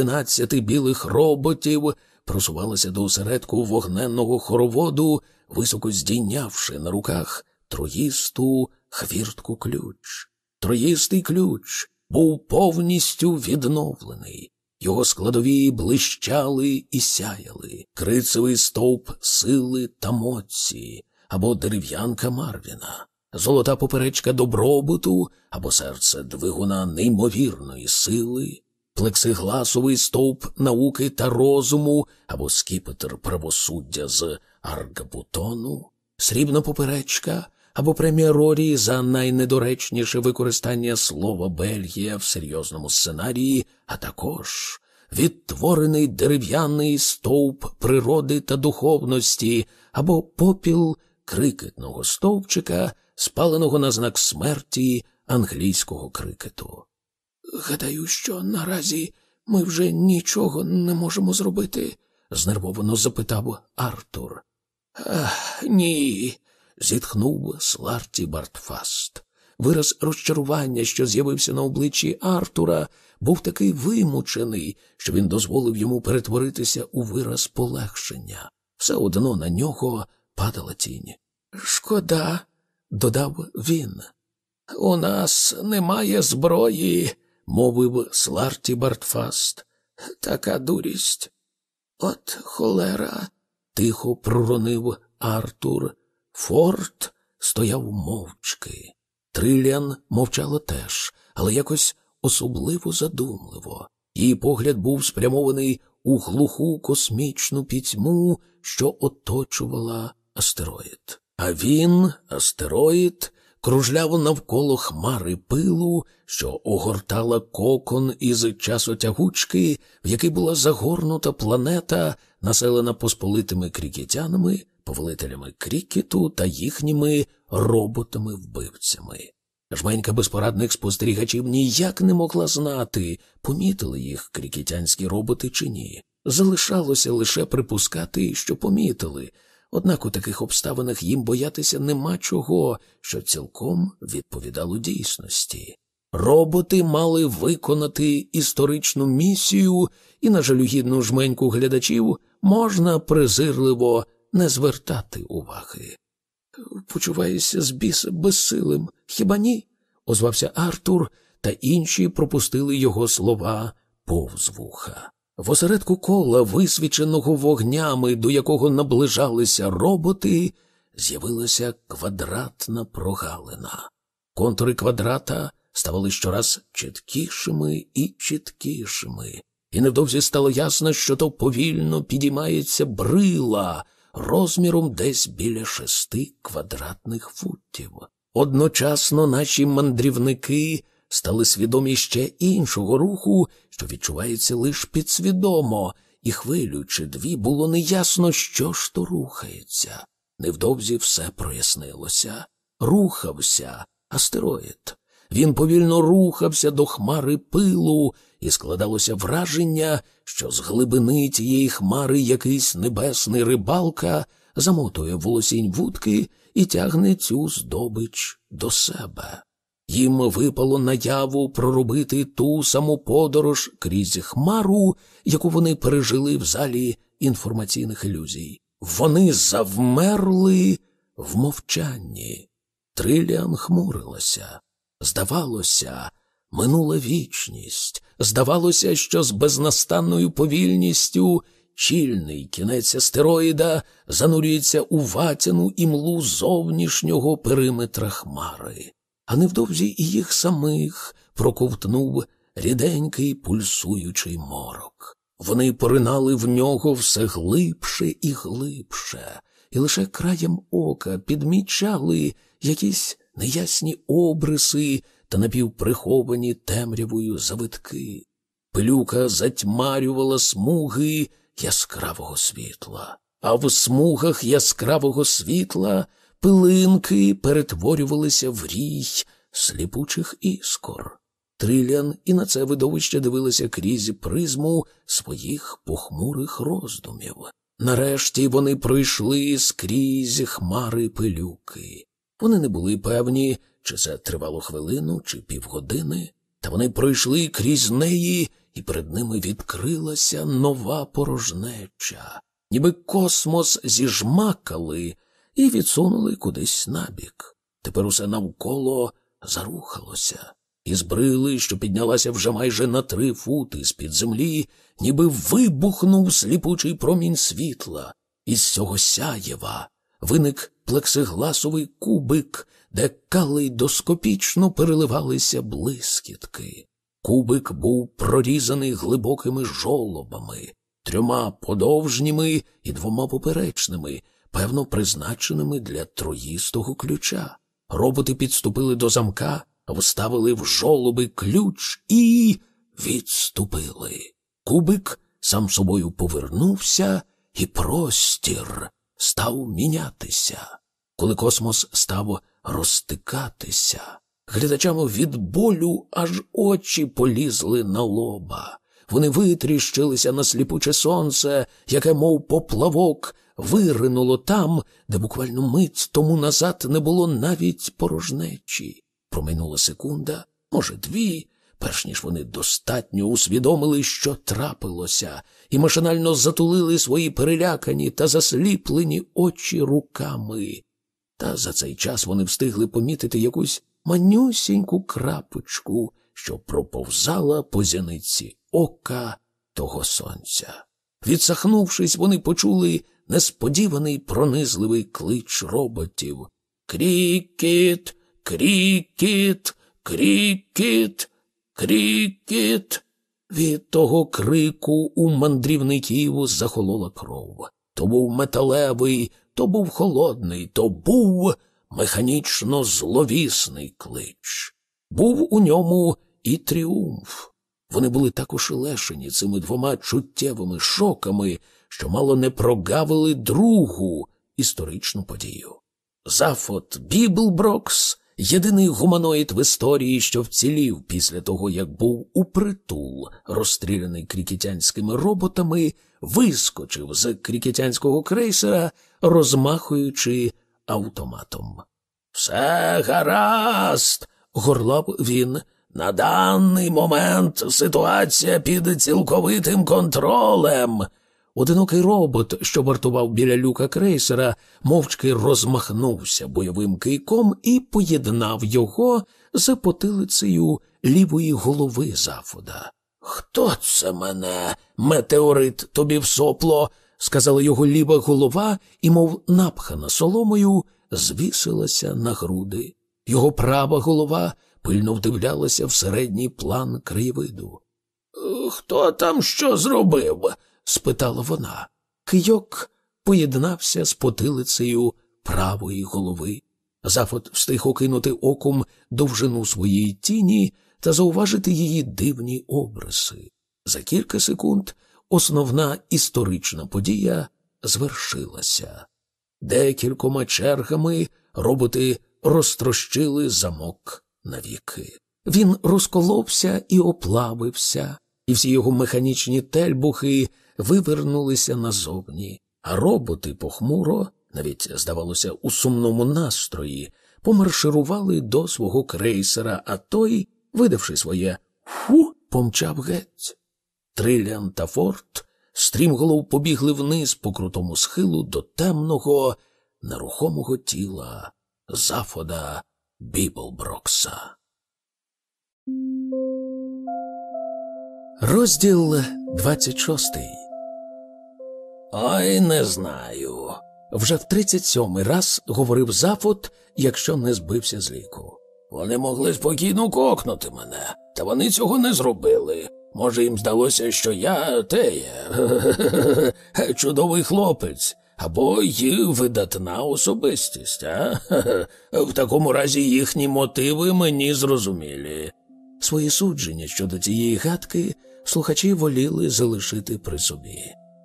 тринадцяти білих роботів просувалася до осередку вогненного хороводу, високо здійнявши на руках троїсту хвіртку ключ. Троїстий ключ був повністю відновлений. Його складові блищали і сяяли, крицевий стовп сили та моці або дерев'янка Марвіна, золота поперечка добробуту або серце двигуна неймовірної сили, плексигласовий стовп науки та розуму або скіпетр правосуддя з аргабутону, срібна поперечка або премія Рорі за найнедоречніше використання слова Бельгія в серйозному сценарії, а також відтворений дерев'яний стовп природи та духовності або попіл крикетного стовпчика, спаленого на знак смерті англійського крикету. Гадаю, що наразі ми вже нічого не можемо зробити, знервовано запитав Артур. Ні, зітхнув Сларті Бартфаст. Вираз розчарування, що з'явився на обличчі Артура, був такий вимучений, що він дозволив йому перетворитися у вираз полегшення. Все одно на нього падала тінь. Шкода, додав він. У нас немає зброї, мовив Сларті Бартфаст. Така дурість. От холера, тихо проронив Артур. Форт стояв мовчки. Триліан мовчала теж, але якось особливо задумливо. Її погляд був спрямований у глуху космічну пітьму, що оточувала астероїд. А він, астероїд, кружляв навколо хмари пилу, що огортала кокон із часотягучки, в який була загорнута планета, населена посполитими крікетянами, повелителями крікету та їхніми роботами-вбивцями. Жменька безпорадних спостерігачів ніяк не могла знати, помітили їх крікетянські роботи чи ні. Залишалося лише припускати, що помітили, однак у таких обставинах їм боятися нема чого, що цілком відповідало дійсності. Роботи мали виконати історичну місію, і на жалюгідну жменьку глядачів можна презирливо не звертати уваги. Почуваюся з біса безсилим, хіба ні? озвався Артур, та інші пропустили його слова повз вуха. В осередку кола, висвіченого вогнями, до якого наближалися роботи, з'явилася квадратна прогалина. Контури квадрата ставали щораз чіткішими і чіткішими, і невдовзі стало ясно, що то повільно підіймається брила розміром десь біля шести квадратних футів. Одночасно наші мандрівники стали свідомі ще іншого руху, що відчувається лише підсвідомо, і хвилю чи дві було неясно, що ж то рухається. Невдовзі все прояснилося. Рухався астероїд. Він повільно рухався до хмари пилу, і складалося враження, що з глибини тієї хмари якийсь небесний рибалка замотує волосінь вудки і тягне цю здобич до себе. Їм випало наяву проробити ту саму подорож крізь хмару, яку вони пережили в залі інформаційних ілюзій. Вони завмерли в мовчанні. Триліан хмурилася. Здавалося, минула вічність. Здавалося, що з безнастанною повільністю чільний кінець астероїда занурюється у ватяну імлу зовнішнього периметра хмари, а невдовзі і їх самих проковтнув ріденький пульсуючий морок. Вони поринали в нього все глибше і глибше, і лише краєм ока підмічали якісь неясні обриси та напівприховані темрявою завитки. Пилюка затьмарювала смуги яскравого світла, а в смугах яскравого світла пилинки перетворювалися в рій сліпучих іскор. Триліан і на це видовище дивилися крізь призму своїх похмурих роздумів. Нарешті вони пройшли скрізь хмари пилюки. Вони не були певні, чи це тривало хвилину, чи півгодини, та вони пройшли крізь неї і перед ними відкрилася нова порожнеча, ніби космос зіжмакали і відсунули кудись набік. Тепер усе навколо зарухалося, і з брили, що піднялася вже майже на три фути з під землі, ніби вибухнув сліпучий промінь світла. Із цього сяєва виник плексигласовий кубик, де калейдоскопічно переливалися блискітки. Кубик був прорізаний глибокими жолобами, трьома подовжніми і двома поперечними, певно, призначеними для троїстого ключа. Роботи підступили до замка, вставили в жолоби ключ і відступили. Кубик сам собою повернувся, і простір став мінятися. Коли космос став розтикатися, глядачам від болю аж очі полізли на лоба. Вони витріщилися на сліпуче сонце, яке, мов поплавок, виринуло там, де буквально мить тому назад не було навіть порожнечі. Проминула секунда, може, дві, перш ніж вони достатньо усвідомили, що трапилося, і машинально затулили свої перелякані та засліплені очі руками. Та за цей час вони встигли помітити якусь манюсіньку крапочку, що проповзала по зяниці ока того сонця. Відсахнувшись, вони почули несподіваний пронизливий клич роботів. Крікіт, крікіт, крікіт, крікіт. Від того крику у мандрівників захолола кров. То був металевий, то був холодний, то був механічно зловісний клич. Був у ньому і тріумф. Вони були так ошелешені цими двома чуттєвими шоками, що мало не прогавили другу історичну подію. Зафот Біблброкс, єдиний гуманоїд в історії, що вцілів після того, як був упритул, розстріляний крікетянськими роботами, вискочив з крікетянського крейсера, розмахуючи автоматом. Все гаразд, горлав він. На даний момент ситуація під цілковитим контролем. Одинокий робот, що вартував біля люка крейсера, мовчки розмахнувся бойовим кийком і поєднав його з потилицею лівої голови зафода. Хто це мене, метеорит тобі в сопло? сказала його ліва голова і, мов напхана соломою, звісилася на груди. Його права голова пильно вдивлялася в середній план краєвиду. Хто там що зробив? спитала вона. Кийок поєднався з потилицею правої голови. Зафот встиг окинути оком довжину своєї тіні та зауважити її дивні обриси. За кілька секунд основна історична подія звершилася. Декількома чергами роботи розтрощили замок навіки. Він розколовся і оплавився, і всі його механічні тельбухи вивернулися назовні, а роботи похмуро, навіть, здавалося, у сумному настрої, помарширували до свого крейсера, а той, видавши своє фу, помчав геть. Триліан та Форт стрімголов побігли вниз по крутому схилу до темного, нерухомого тіла Зафода Біблброкса. Розділ 26 Ой, не знаю. Вже в 37-й раз говорив Зафот, якщо не збився з ліку. Вони могли спокійно кокнути мене, та вони цього не зробили. Може, їм здалося, що я теє чудовий хлопець або й видатна особистість, а? В такому разі їхні мотиви мені зрозумілі. Свої судження щодо цієї гадки слухачі воліли залишити при собі.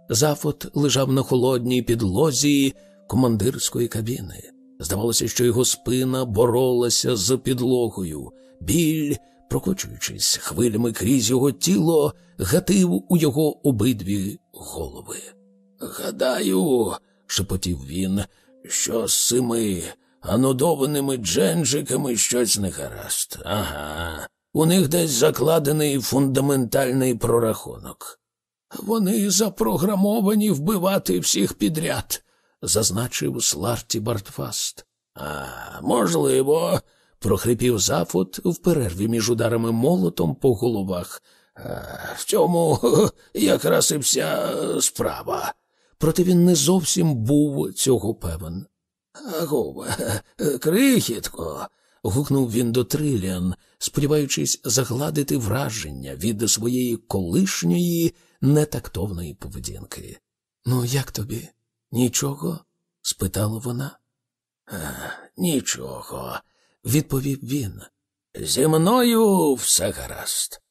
Зафот лежав на холодній підлозі командирської кабіни. Здавалося, що його спина боролася з підлогою, біль, прокочуючись хвилями крізь його тіло, гатив у його обидві голови. Гадаю, шепотів він, що з цими анодованими дженджиками щось не гаразд. Ага. У них десь закладений фундаментальний прорахунок. Вони запрограмовані вбивати всіх підряд, зазначив Сларті Бартфаст. А, можливо, прохрипів Зафот в перерві між ударами молотом по головах. В цьому якраз і вся справа. Проте він не зовсім був цього певен. Аго, крихітко. гукнув він до Триліан, сподіваючись загладити враження від своєї колишньої нетактовної поведінки. Ну, як тобі? Нічого? спитала вона. Нічого, відповів він. Зі мною все гаразд.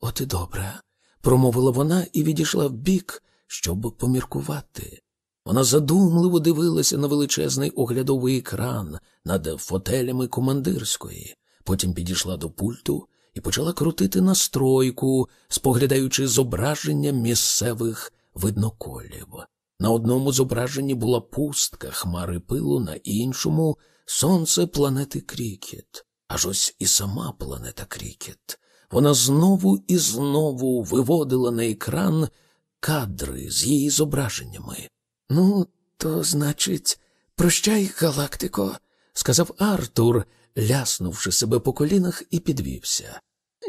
От і добре, промовила вона і відійшла вбік, щоб поміркувати. Вона задумливо дивилася на величезний оглядовий екран над фотелями командирської, потім підійшла до пульту і почала крутити настройку, споглядаючи зображення місцевих видноколів. На одному зображенні була пустка хмари пилу, на іншому сонце планети Крікет. Аж ось і сама планета Крікет. Вона знову і знову виводила на екран кадри з її зображеннями. Ну, то, значить, прощай, галактико, сказав Артур, ляснувши себе по колінах, і підвівся.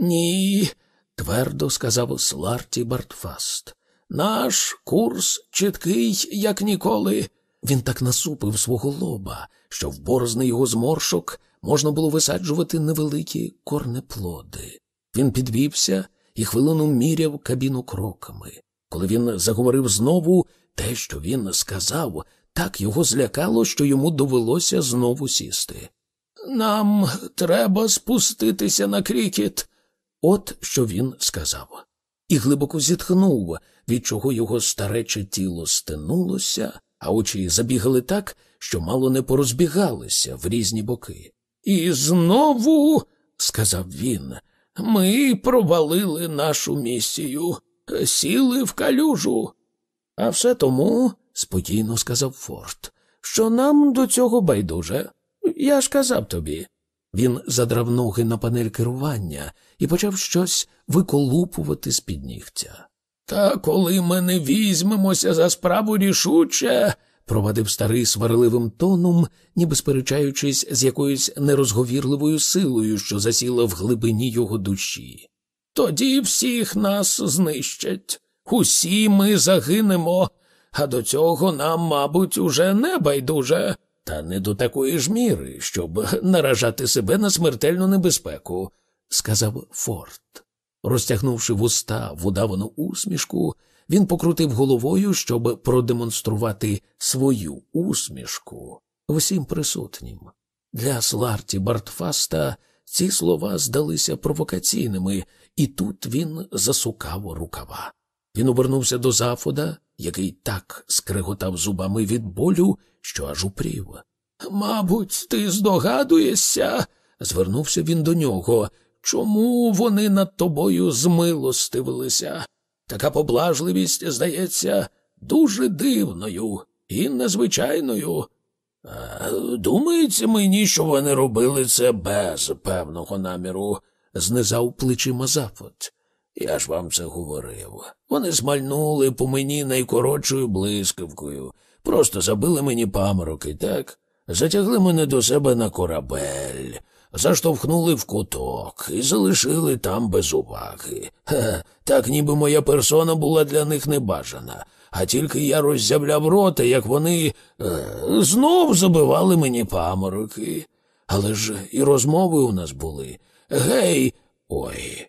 Ні, твердо сказав Сларті Бартфаст. Наш курс чіткий, як ніколи. Він так насупив свого лоба, що в борозни його зморшок можна було висаджувати невеликі корнеплоди. Він підвівся і хвилину міряв кабіну кроками. Коли він заговорив знову, те, що він сказав, так його злякало, що йому довелося знову сісти. Нам треба спуститися на крікет. От що він сказав. І глибоко зітхнув, від чого його старече тіло стинулося, а очі забігали так, що мало не порозбігалися в різні боки. І знову, сказав він, ми провалили нашу місію, сіли в калюжу. А все тому, спокійно сказав Форд, що нам до цього байдуже. Я ж казав тобі. Він задрав ноги на панель керування і почав щось виколупувати з під нігтя. Та коли ми не візьмемося за справу рішуче, провадив старий сварливим тоном, ніби сперечаючись з якоюсь нерозговірливою силою, що засіла в глибині його душі. Тоді всіх нас знищать, усі ми загинемо, а до цього нам, мабуть, уже не байдуже, та не до такої ж міри, щоб наражати себе на смертельну небезпеку, сказав Форд. Розтягнувши вуста в удавану усмішку, він покрутив головою, щоб продемонструвати свою усмішку всім присутнім. Для Сларті Бартфаста ці слова здалися провокаційними, і тут він засукав рукава. Він обернувся до Зафода, який так скриготав зубами від болю, що аж упрів. Мабуть, ти здогадуєшся, звернувся він до нього. Чому вони над тобою змилостивилися? Така поблажливість, здається, дуже дивною і незвичайною. Думається мені, що вони робили це без певного наміру, знизав плечима Зафот. Я ж вам це говорив. Вони смальнули по мені найкоротшою блискавкою, просто забили мені памороки, так? Затягли мене до себе на корабель, заштовхнули в куток і залишили там без уваги. Хе, так ніби моя персона була для них небажана, а тільки я роззявляв рота, як вони е, знов забивали мені памороки. Але ж і розмови у нас були. Гей, ой.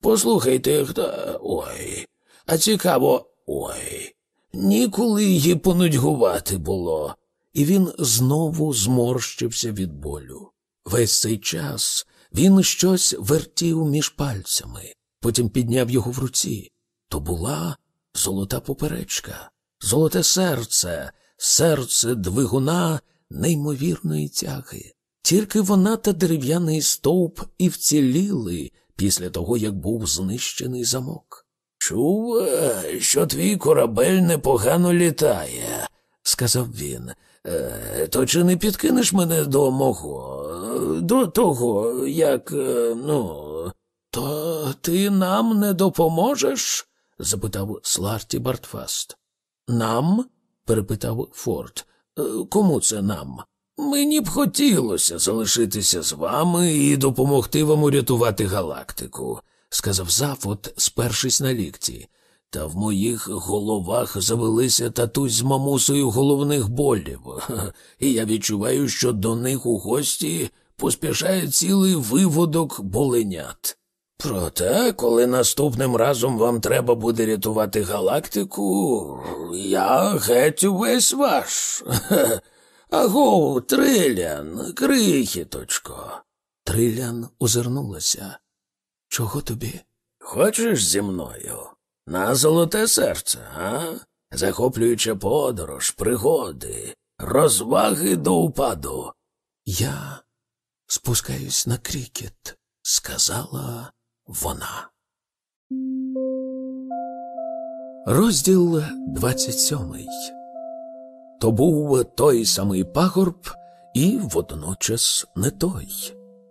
Послухайте, хто. Ой. А цікаво, ой. Ніколи її понудьгувати було. І він знову зморщився від болю. Весь цей час він щось вертів між пальцями, потім підняв його в руці. То була золота поперечка, золоте серце, серце двигуна неймовірної тяги. Тільки вона та дерев'яний стовп і вціліли після того, як був знищений замок. Чув, що твій корабель непогано літає, сказав він. Е, то чи не підкинеш мене до мого, до того, як, е, ну, То ти нам не допоможеш? Запитав Сларті Бартфаст. Нам? перепитав Форд. «Е, кому це нам? Мені б хотілося залишитися з вами і допомогти вам урятувати галактику, сказав Зафот, спершись на лікті. Та в моїх головах завелися татусь з мамусою головних болів, і я відчуваю, що до них у гості поспішає цілий виводок боленят. Проте, коли наступним разом вам треба буде рятувати галактику, я геть увесь ваш. Агов, Трилян, крихіточко. Трилян озирнулася. Чого тобі? Хочеш зі мною? На золоте серце, а? Захоплююча подорож, пригоди, розваги до упаду. Я спускаюсь на крікет, сказала вона. Розділ 27 То був той самий пагорб, і водночас не той.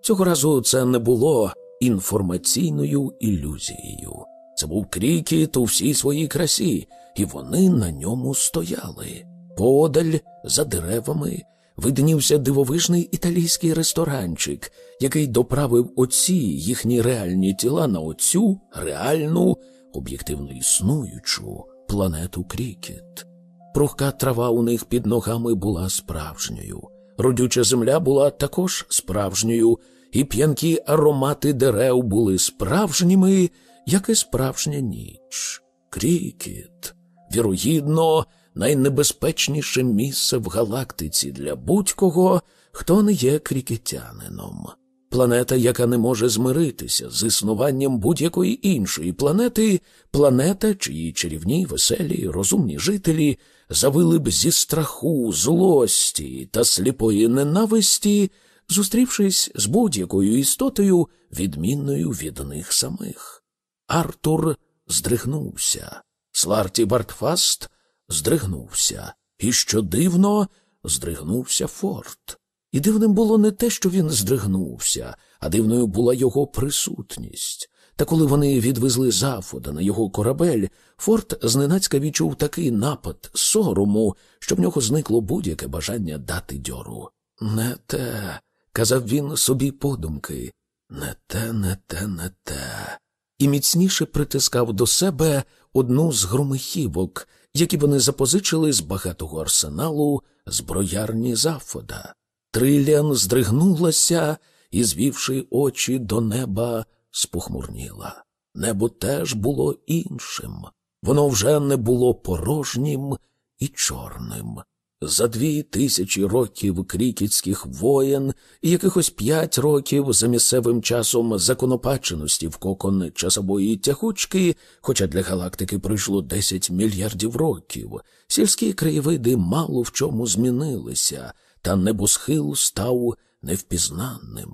Цього разу це не було інформаційною ілюзією. Це був крікіт у всій своїй красі, і вони на ньому стояли. Подаль, за деревами, виднівся дивовижний італійський ресторанчик, який доправив оці їхні реальні тіла на оцю реальну, об'єктивно існуючу планету Крікет. Прухка трава у них під ногами була справжньою, родюча земля була також справжньою, і п'янкі аромати дерев були справжніми, як і справжня ніч. Крікет, вірогідно, найнебезпечніше місце в галактиці для будь-кого, хто не є крікетянином. Планета, яка не може змиритися з існуванням будь-якої іншої планети, планета, чиї чарівні, веселі, розумні жителі завили б зі страху, злості та сліпої ненависті, зустрівшись з будь-якою істотою, відмінною від них самих. Артур здригнувся. Сларті Бартфаст здригнувся, і що дивно, здригнувся Форт. І дивним було не те, що він здригнувся, а дивною була його присутність. Та коли вони відвезли Зафода на його корабель, Форт зненацька відчув такий напад сорому, що в нього зникло будь-яке бажання дати дьору. Не те, казав він собі подумки, не те, не те, не те. І міцніше притискав до себе одну з громихівок, які вони запозичили з багатого арсеналу зброярні Зафода. Триліан здригнулася і, звівши очі до неба, спохмурніла. Небо теж було іншим. Воно вже не було порожнім і чорним. За дві тисячі років крікітських воєн і якихось п'ять років за місцевим часом законопаченості в кокон часової тягучки, хоча для галактики пройшло десять мільярдів років, сільські краєвиди мало в чому змінилися, та небосхил став невпізнанним.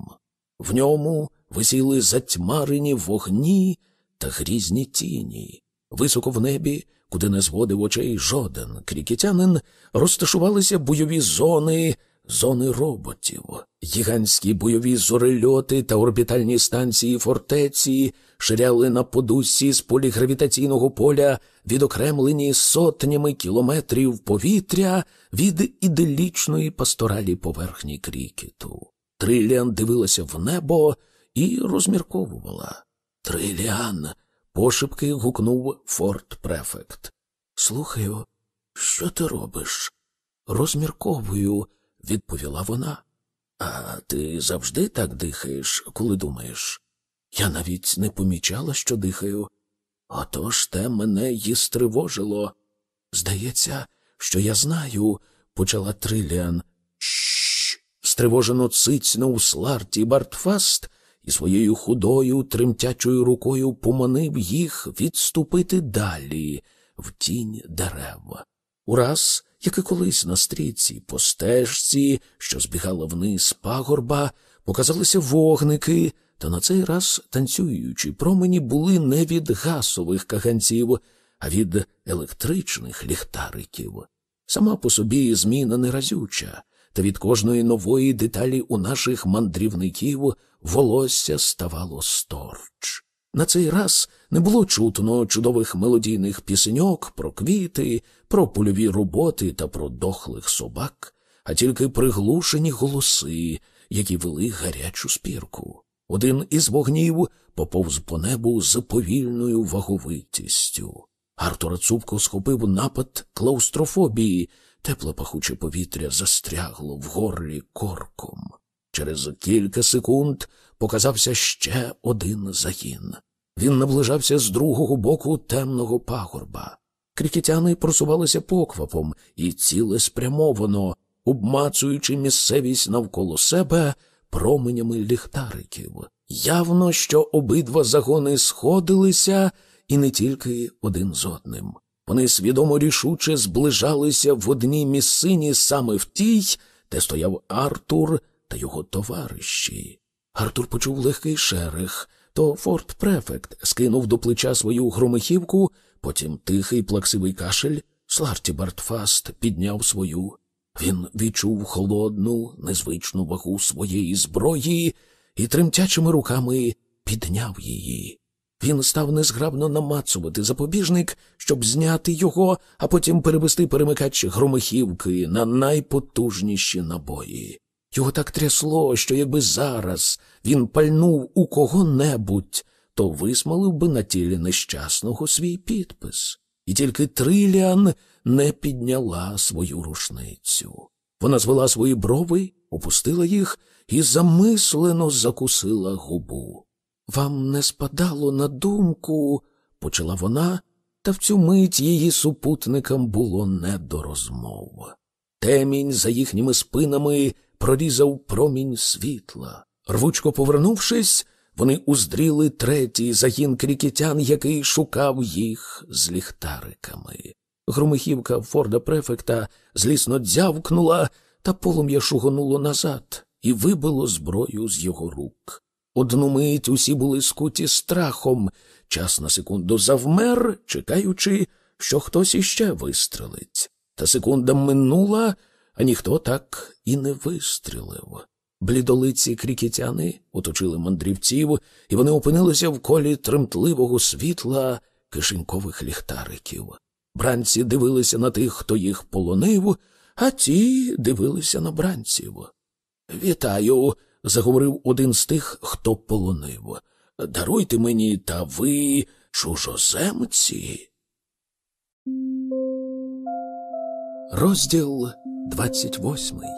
В ньому висіли затьмарені вогні та грізні тіні. Високо в небі, куди не зводив очей жоден крікетянин, розташувалися бойові зони, зони роботів, гігантські бойові зорельоти та орбітальні станції фортеці ширяли на подусі з полігравітаційного поля, відокремлені сотнями кілометрів повітря від іделічної пасторалі поверхні крікету. Триліан дивилася в небо і розмірковувала. Триліан. Пошепки гукнув Форт Префект. Слухаю, що ти робиш? Розмірковую, відповіла вона. А ти завжди так дихаєш, коли думаєш? Я навіть не помічала, що дихаю. Отож те мене й стривожило. Здається, що я знаю, почала Триліан. Стривожено цицьнув Сларті Бартфаст і своєю худою, тремтячою рукою поманив їх відступити далі, в тінь дерев. Ураз, як і колись на стрійці по стежці, що збігала вниз пагорба, показалися вогники, та на цей раз танцюючі промені були не від гасових каганців, а від електричних ліхтариків. Сама по собі зміна неразюча. та від кожної нової деталі у наших мандрівників волосся ставало сторч. На цей раз не було чутно чудових мелодійних пісеньок про квіти, про польові роботи та про дохлих собак, а тільки приглушені голоси, які вели гарячу спірку. Один із вогнів поповз по небу з повільною ваговитістю. Артура цупко схопив напад клаустрофобії, тепле пахуче повітря застрягло в горлі корком. Через кілька секунд показався ще один загін. Він наближався з другого боку темного пагорба. Крікетяни просувалися поквапом і цілеспрямовано, обмацуючи місцевість навколо себе променями ліхтариків. Явно, що обидва загони сходилися і не тільки один з одним. Вони свідомо рішуче зближалися в одній місцині саме в тій, де стояв Артур та його товариші. Артур почув легкий шерех, то форт префект скинув до плеча свою громихівку, потім тихий плаксивий кашель, Сларті Бартфаст підняв свою. Він відчув холодну, незвичну вагу своєї зброї і тремтячими руками підняв її. Він став незграбно намацувати запобіжник, щоб зняти його, а потім перевести перемикач громихівки на найпотужніші набої. Його так трясло, що якби зараз він пальнув у кого-небудь, то висмалив би на тілі нещасного свій підпис. І тільки Триліан не підняла свою рушницю. Вона звела свої брови, опустила їх і замислено закусила губу. Вам не спадало на думку, почала вона, та в цю мить її супутникам було не до розмов. Темінь за їхніми спинами прорізав промінь світла. Рвучко повернувшись, вони уздріли третій загін крікетян, який шукав їх з ліхтариками. Громихівка Форда префекта злісно дзявкнула, та полум'я шугонуло назад і вибило зброю з його рук. Одну мить усі були скуті страхом, час на секунду завмер, чекаючи, що хтось іще вистрелить. Та секунда минула, а ніхто так і не вистрілив. Блідолиці крікітяни оточили мандрівців, і вони опинилися в колі тремтливого світла кишенькових ліхтариків. Бранці дивилися на тих, хто їх полонив, а ті дивилися на бранців. Вітаю, заговорив один з тих, хто полонив. Даруйте мені, та ви чужоземці. Розділ двадцять восьмий.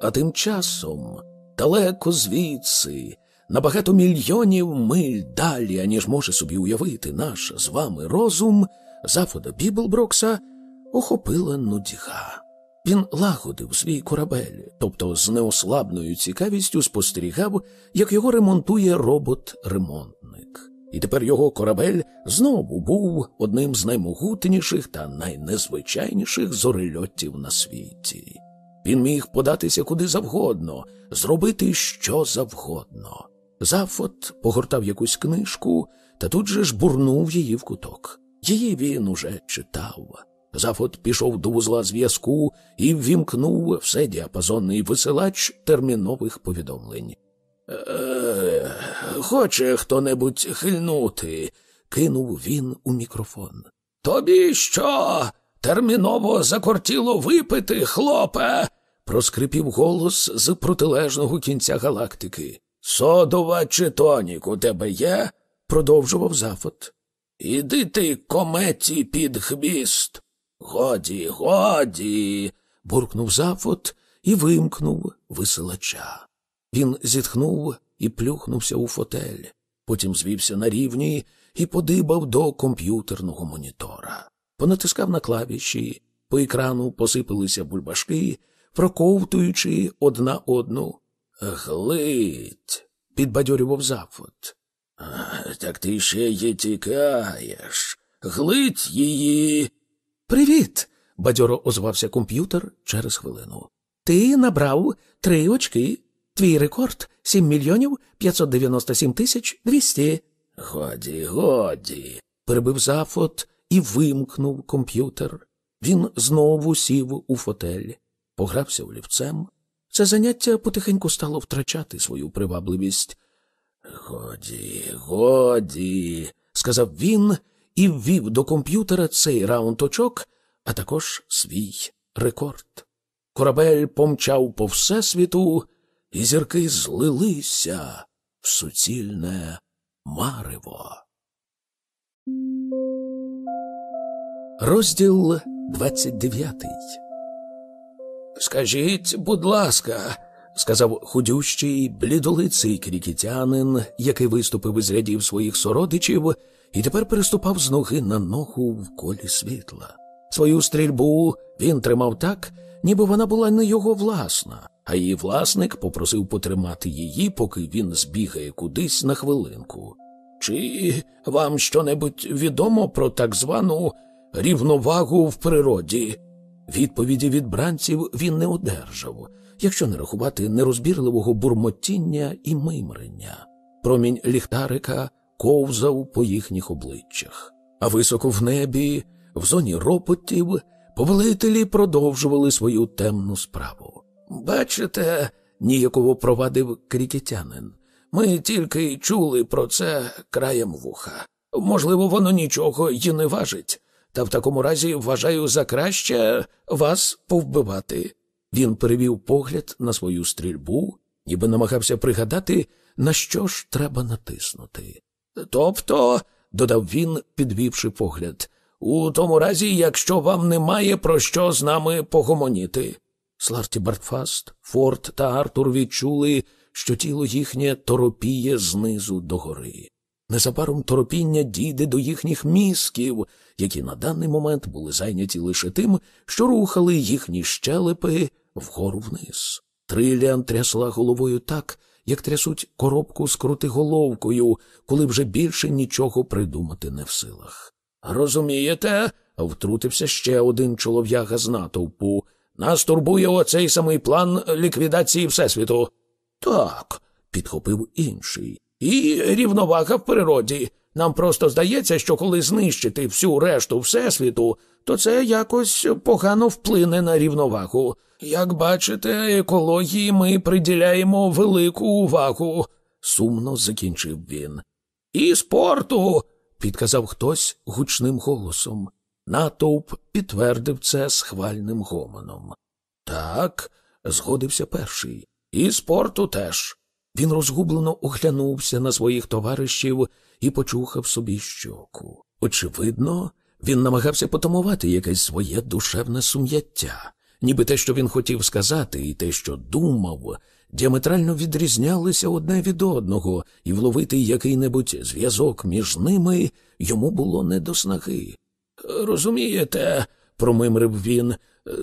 А тим часом далеко звідси, на багато мільйонів миль далі, аніж може собі уявити наш з вами розум, зафода Біблброкса охопила нудьга. Він лагодив свій корабель, тобто з неослабною цікавістю спостерігав, як його ремонтує робот-ремонтник. І тепер його корабель знову був одним з наймогутніших та найнезвичайніших зорельотів на світі. Він міг податися куди завгодно, зробити що завгодно. Зафот погортав якусь книжку та тут же ж бурнув її в куток. Її він уже читав. Зафот пішов до вузла зв'язку і ввімкнув все діапазонний висилач термінових повідомлень. Хоче хто небудь хильнути, кинув він у мікрофон. Тобі що? Терміново закортіло випити, хлопе. проскрипів голос з протилежного кінця галактики. Содова чи тонік у тебе є? продовжував Зафот. Іди ти кометі під хвіст. Годі, годі. буркнув Зафот і вимкнув висилача. Він зітхнув і плюхнувся у фотель, потім звівся на рівні і подибав до комп'ютерного монітора. Понатискав на клавіші, по екрану посипалися бульбашки, проковтуючи одна одну. Глить, підбадьорював Зафот. Так ти ще її тікаєш. Глить її. Привіт. бадьоро озвався комп'ютер через хвилину. Ти набрав три очки. Твій рекорд сім мільйонів п'ятсот дев'яносто сім тисяч двісті. Годі, годі, перебив Зафот і вимкнув комп'ютер. Він знову сів у фотель. погрався олівцем. Це заняття потихеньку стало втрачати свою привабливість. Годі, годі, сказав він і ввів до комп'ютера цей раунд очок, а також свій рекорд. Корабель помчав по всесвіту, і зірки злилися в суцільне марево. Розділ 29 Скажіть, будь ласка, сказав худющий, блідолиций крікітянин, який виступив із рядів своїх сородичів і тепер переступав з ноги на ногу в колі світла. Свою стрільбу він тримав так, ніби вона була не його власна, а її власник попросив потримати її, поки він збігає кудись на хвилинку. Чи вам щонебудь відомо про так звану рівновагу в природі? Відповіді від бранців він не одержав, якщо не рахувати нерозбірливого бурмотіння і мимрення. Промінь ліхтарика ковзав по їхніх обличчях, а високо в небі, в зоні ропотів, повелителі продовжували свою темну справу. Бачите, ніяково провадив крікетянин. Ми тільки й чули про це краєм вуха. Можливо, воно нічого й не важить, та в такому разі вважаю за краще вас повбивати. Він перевів погляд на свою стрільбу, ніби намагався пригадати, на що ж треба натиснути. Тобто, додав він, підвівши погляд, у тому разі, якщо вам немає про що з нами погомоніти. Сларті Бартфаст, Форд та Артур відчули, що тіло їхнє торопіє знизу догори. Незабаром торопіння дійде до їхніх мізків, які на даний момент були зайняті лише тим, що рухали їхні щелепи вгору вниз. Триліан трясла головою так, як трясуть коробку з крутиголовкою, коли вже більше нічого придумати не в силах. Розумієте? втрутився ще один чолов'яга з натовпу. Нас турбує оцей самий план ліквідації Всесвіту. Так, підхопив інший. І рівновага в природі. Нам просто здається, що коли знищити всю решту Всесвіту, то це якось погано вплине на рівновагу. Як бачите, екології ми приділяємо велику увагу, сумно закінчив він. І спорту, підказав хтось гучним голосом. Натовп підтвердив це схвальним гомоном. Так, згодився перший. І спорту теж. Він розгублено оглянувся на своїх товаришів і почухав собі щоку. Очевидно, він намагався потамувати якесь своє душевне сум'яття, ніби те, що він хотів сказати, і те, що думав, діаметрально відрізнялися одне від одного, і вловити який-небудь зв'язок між ними йому було не до снаги. Розумієте, промимрив він,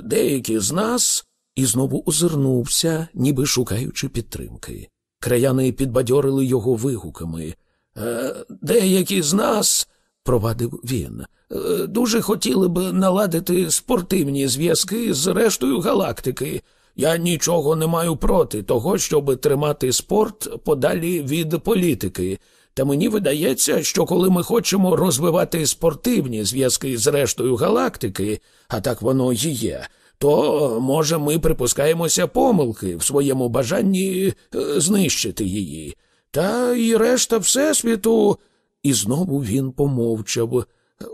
деякі з нас і знову озирнувся, ніби шукаючи підтримки. Краяни підбадьорили його вигуками. «Е, деякі з нас, провадив він, «е, дуже хотіли б наладити спортивні зв'язки з рештою галактики. Я нічого не маю проти того, щоб тримати спорт подалі від політики. Та мені видається, що коли ми хочемо розвивати спортивні зв'язки з рештою галактики, а так воно і є, то, може, ми припускаємося помилки в своєму бажанні е, знищити її. Та і решта Всесвіту. І знову він помовчав.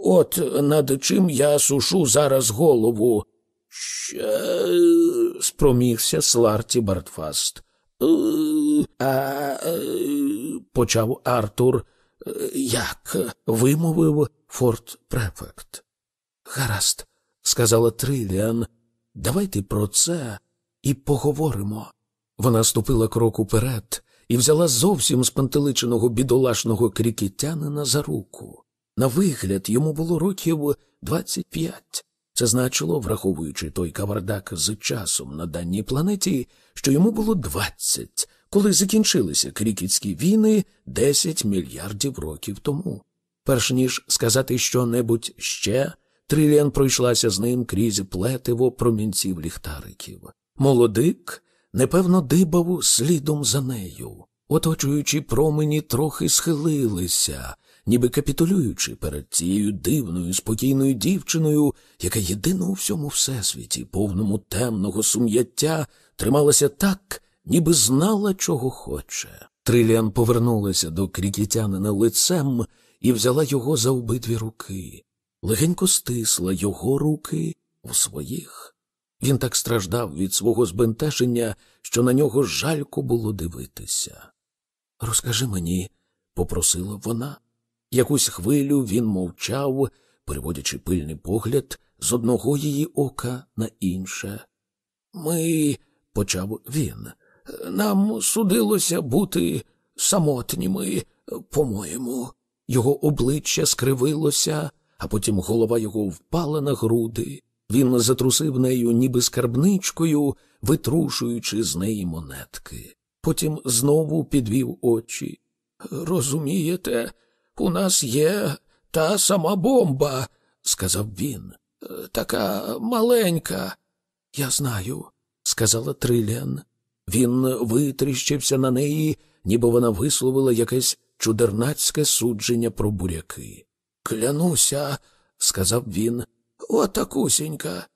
От над чим я сушу зараз голову. Ще спромігся Сларті Бартфаст. «Е, а, е, почав Артур. Як? вимовив Форт Префект. Гаразд, сказала Триліан. Давайте про це і поговоримо. Вона ступила крок уперед і взяла зовсім спантеличеного бідолашного крікітянина за руку. На вигляд йому було років двадцять п'ять. Це значило, враховуючи той кавардак з часом на даній планеті, що йому було двадцять, коли закінчилися крікітські війни десять мільярдів років тому. Перш ніж сказати що-небудь ще, Триліан пройшлася з ним крізь плетиво промінців ліхтариків. Молодик, непевно, дибав слідом за нею. Оточуючи промені, трохи схилилися, ніби капітулюючи перед цією дивною, спокійною дівчиною, яка єдина у всьому всесвіті, повному темного сум'яття, трималася так, ніби знала, чого хоче. Триліан повернулася до крікітянина лицем і взяла його за обидві руки, легенько стисла його руки у своїх. Він так страждав від свого збентеження, що на нього жалько було дивитися. Розкажи мені, попросила вона. Якусь хвилю він мовчав, переводячи пильний погляд з одного її ока на інше. Ми, почав він, нам судилося бути самотніми, по-моєму. Його обличчя скривилося, а потім голова його впала на груди. Він затрусив нею, ніби скарбничкою, витрушуючи з неї монетки. Потім знову підвів очі. Розумієте, у нас є та сама бомба, сказав він. Така маленька. Я знаю, сказала Триліан. Він витріщився на неї, ніби вона висловила якесь чудернацьке судження про буряки. Клянуся, сказав він, отакусінька.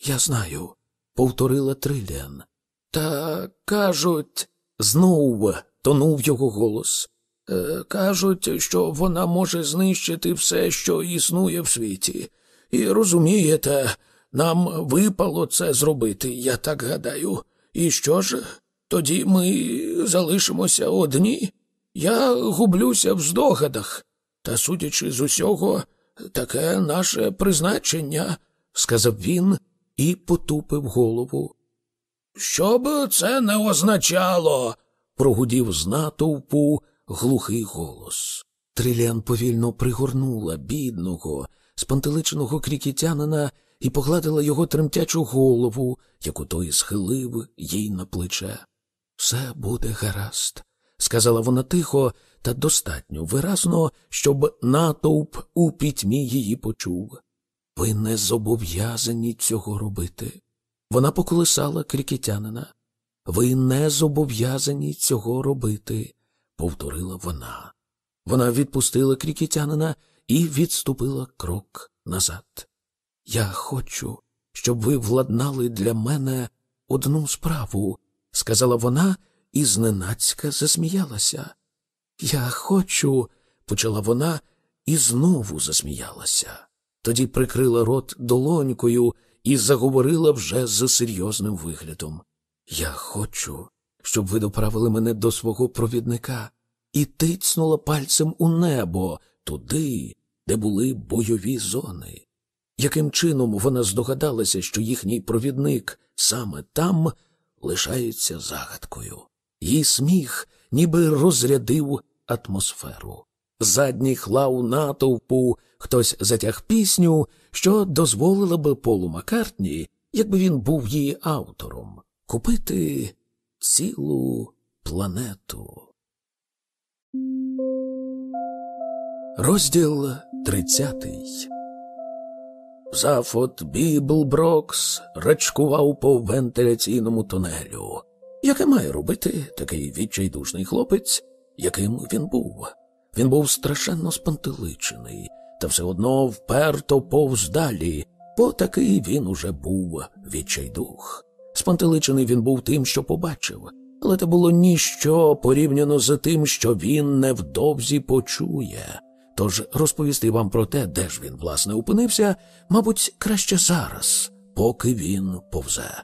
Я знаю, повторила Триліан. Та кажуть, знов тонув його голос. Е, кажуть, що вона може знищити все, що існує в світі. І розумієте, нам випало це зробити, я так гадаю. І що ж, тоді ми залишимося одні? Я гублюся в здогадах, та, судячи з усього, таке наше призначення, сказав він і потупив голову. Що б це не означало? прогудів з натовпу глухий голос. Триліан повільно пригорнула бідного, спантеличеного крікітянина і погладила його тремтячу голову, яку той схилив їй на плече. Все буде гаразд, сказала вона тихо та достатньо виразно, щоб натовп у пітьмі її почув. Ви не зобов'язані цього робити. Вона поколисала крікітянина. Ви не зобов'язані цього робити, повторила вона. Вона відпустила крікітянина і відступила крок назад. Я хочу, щоб ви владнали для мене одну справу, сказала вона і зненацька засміялася. Я хочу, почала вона і знову засміялася. Тоді прикрила рот долонькою і заговорила вже з серйозним виглядом. Я хочу, щоб ви доправили мене до свого провідника і тицнула пальцем у небо туди, де були бойові зони. Яким чином вона здогадалася, що їхній провідник саме там лишається загадкою. Її сміх ніби розрядив атмосферу. Задніх лав натовпу хтось затяг пісню, що дозволила би Полу Маккартні, якби він був її автором, купити цілу планету. Розділ тридцятий Зафот Біблброкс рачкував по вентиляційному тунелю. Яке має робити такий відчайдушний хлопець, яким він був? Він був страшенно спантеличений, та все одно вперто повз далі, бо такий він уже був відчайдух. Спантеличений він був тим, що побачив, але це було ніщо порівняно з тим, що він невдовзі почує. Тож розповісти вам про те, де ж він, власне, опинився, мабуть, краще зараз, поки він повзе.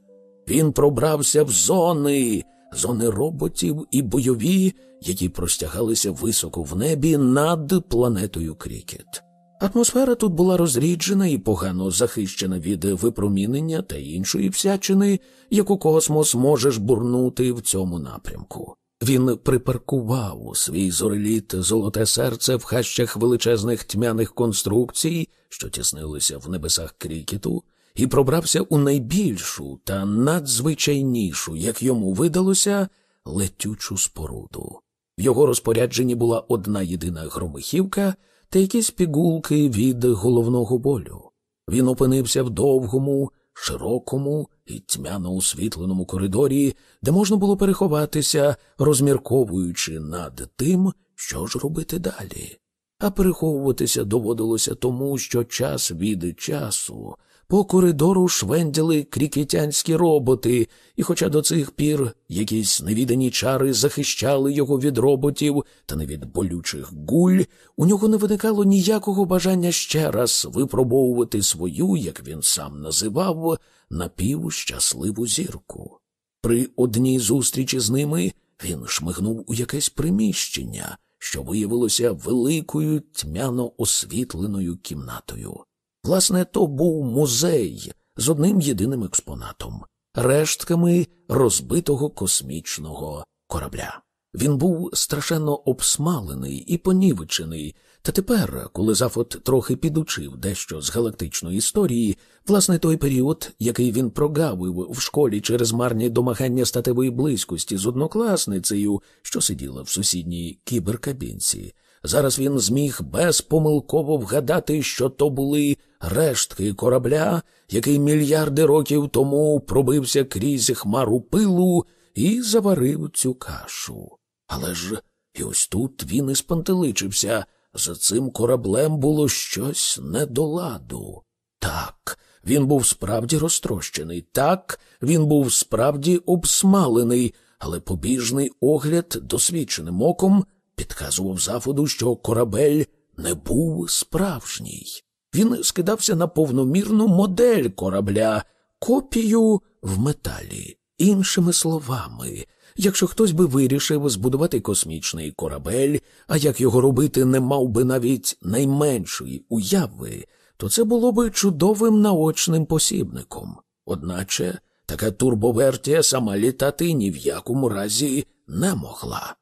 Він пробрався в зони, зони роботів і бойові, які простягалися високо в небі над планетою Крікет. Атмосфера тут була розріджена і погано захищена від випромінення та іншої всячини, яку космос може жбурнути в цьому напрямку. Він припаркував свій зореліт золоте серце в хащах величезних тьмяних конструкцій, що тіснилися в небесах крікету, і пробрався у найбільшу та надзвичайнішу, як йому видалося, летючу споруду. В його розпорядженні була одна єдина громихівка та якісь пігулки від головного болю. Він опинився в довгому, широкому і тьмяно освітленому коридорі, де можна було переховатися, розмірковуючи над тим, що ж робити далі. а переховуватися доводилося тому, що час від часу по коридору швендяли крікетянські роботи, і, хоча до цих пір якісь невідані чари захищали його від роботів та не від болючих гуль, у нього не виникало ніякого бажання ще раз випробовувати свою, як він сам називав, напівщасливу зірку. При одній зустрічі з ними він шмигнув у якесь приміщення, що виявилося великою тьмяно освітленою кімнатою. Власне, то був музей з одним єдиним експонатом рештками розбитого космічного корабля. Він був страшенно обсмалений і понівечений, та тепер, коли Зафот трохи підучив дещо з галактичної історії, власне той період, який він прогавив в школі через марні домагання статевої близькості з однокласницею, що сиділа в сусідній кіберкабінці, зараз він зміг безпомилково вгадати, що то були рештки корабля, який мільярди років тому пробився крізь хмару пилу і заварив цю кашу. Але ж і ось тут він і спантеличився. За цим кораблем було щось не до ладу. Так, він був справді розтрощений, так, він був справді обсмалений, але побіжний огляд досвідченим оком підказував заходу, що корабель не був справжній. Він скидався на повномірну модель корабля, копію в металі. Іншими словами, якщо хтось би вирішив збудувати космічний корабель, а як його робити не мав би навіть найменшої уяви, то це було би чудовим наочним посібником. Одначе така турбовертія сама літати ні в якому разі не могла.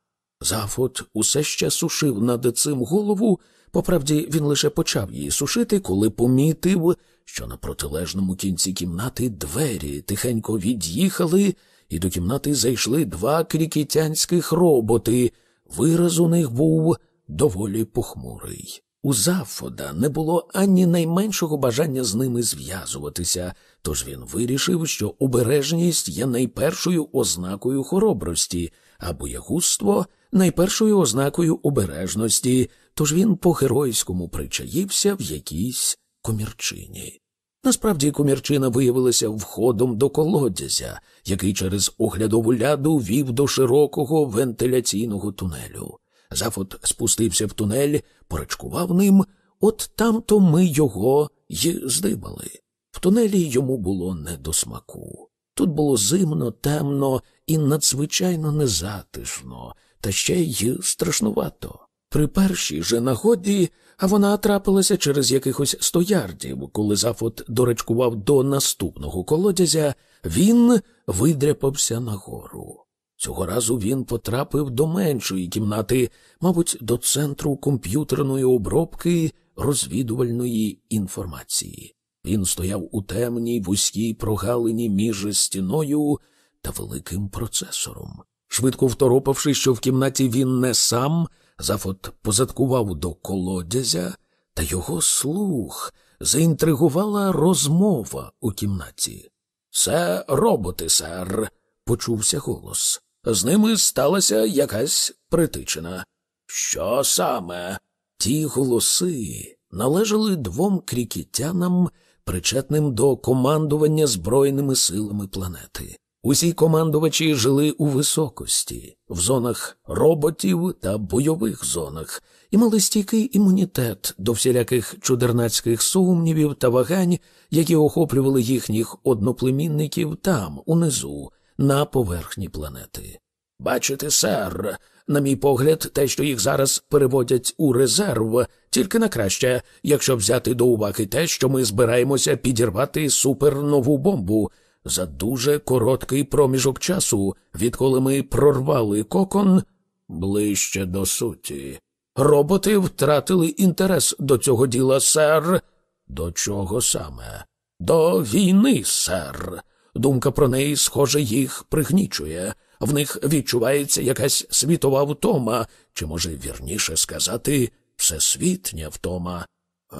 Зафот усе ще сушив над цим голову, поправді він лише почав її сушити, коли помітив, що на протилежному кінці кімнати двері тихенько від'їхали, і до кімнати зайшли два крікітянських роботи. Вираз у них був доволі похмурий. У Зафода не було ані найменшого бажання з ними зв'язуватися, тож він вирішив, що обережність є найпершою ознакою хоробрості, а боягузтво найпершою ознакою обережності, тож він по геройському причаївся в якійсь комірчині. Насправді комірчина виявилася входом до колодязя, який через оглядову ляду вів до широкого вентиляційного тунелю. Зафот спустився в тунель, порачкував ним, от там-то ми його й здибали. В тунелі йому було не до смаку. Тут було зимно, темно і надзвичайно незатишно, та ще й страшнувато. При першій же нагоді, а вона трапилася через якихось сто ярдів, коли Зафот доречкував до наступного колодязя, він видряпався нагору. Цього разу він потрапив до меншої кімнати, мабуть, до центру комп'ютерної обробки розвідувальної інформації. Він стояв у темній вузькій прогалині між стіною та великим процесором. Швидко второпавши, що в кімнаті він не сам, Зафот позадкував до колодязя, та його слух заінтригувала розмова у кімнаті. Це роботи, сер, почувся голос. З ними сталася якась притичина. Що саме? Ті голоси належали двом крікітянам, причетним до командування Збройними силами планети. Усі командувачі жили у високості, в зонах роботів та бойових зонах, і мали стійкий імунітет до всіляких чудернацьких сумнівів та вагань, які охоплювали їхніх одноплемінників там, унизу, на поверхні планети. Бачите, сер, на мій погляд, те, що їх зараз переводять у резерв, тільки на краще, якщо взяти до уваги те, що ми збираємося підірвати супернову бомбу за дуже короткий проміжок часу, відколи ми прорвали кокон ближче до суті. Роботи втратили інтерес до цього діла, сер. До чого саме? До війни, сер. Думка про неї, схоже, їх пригнічує. В них відчувається якась світова втома, чи, може, вірніше сказати, всесвітня втома. А,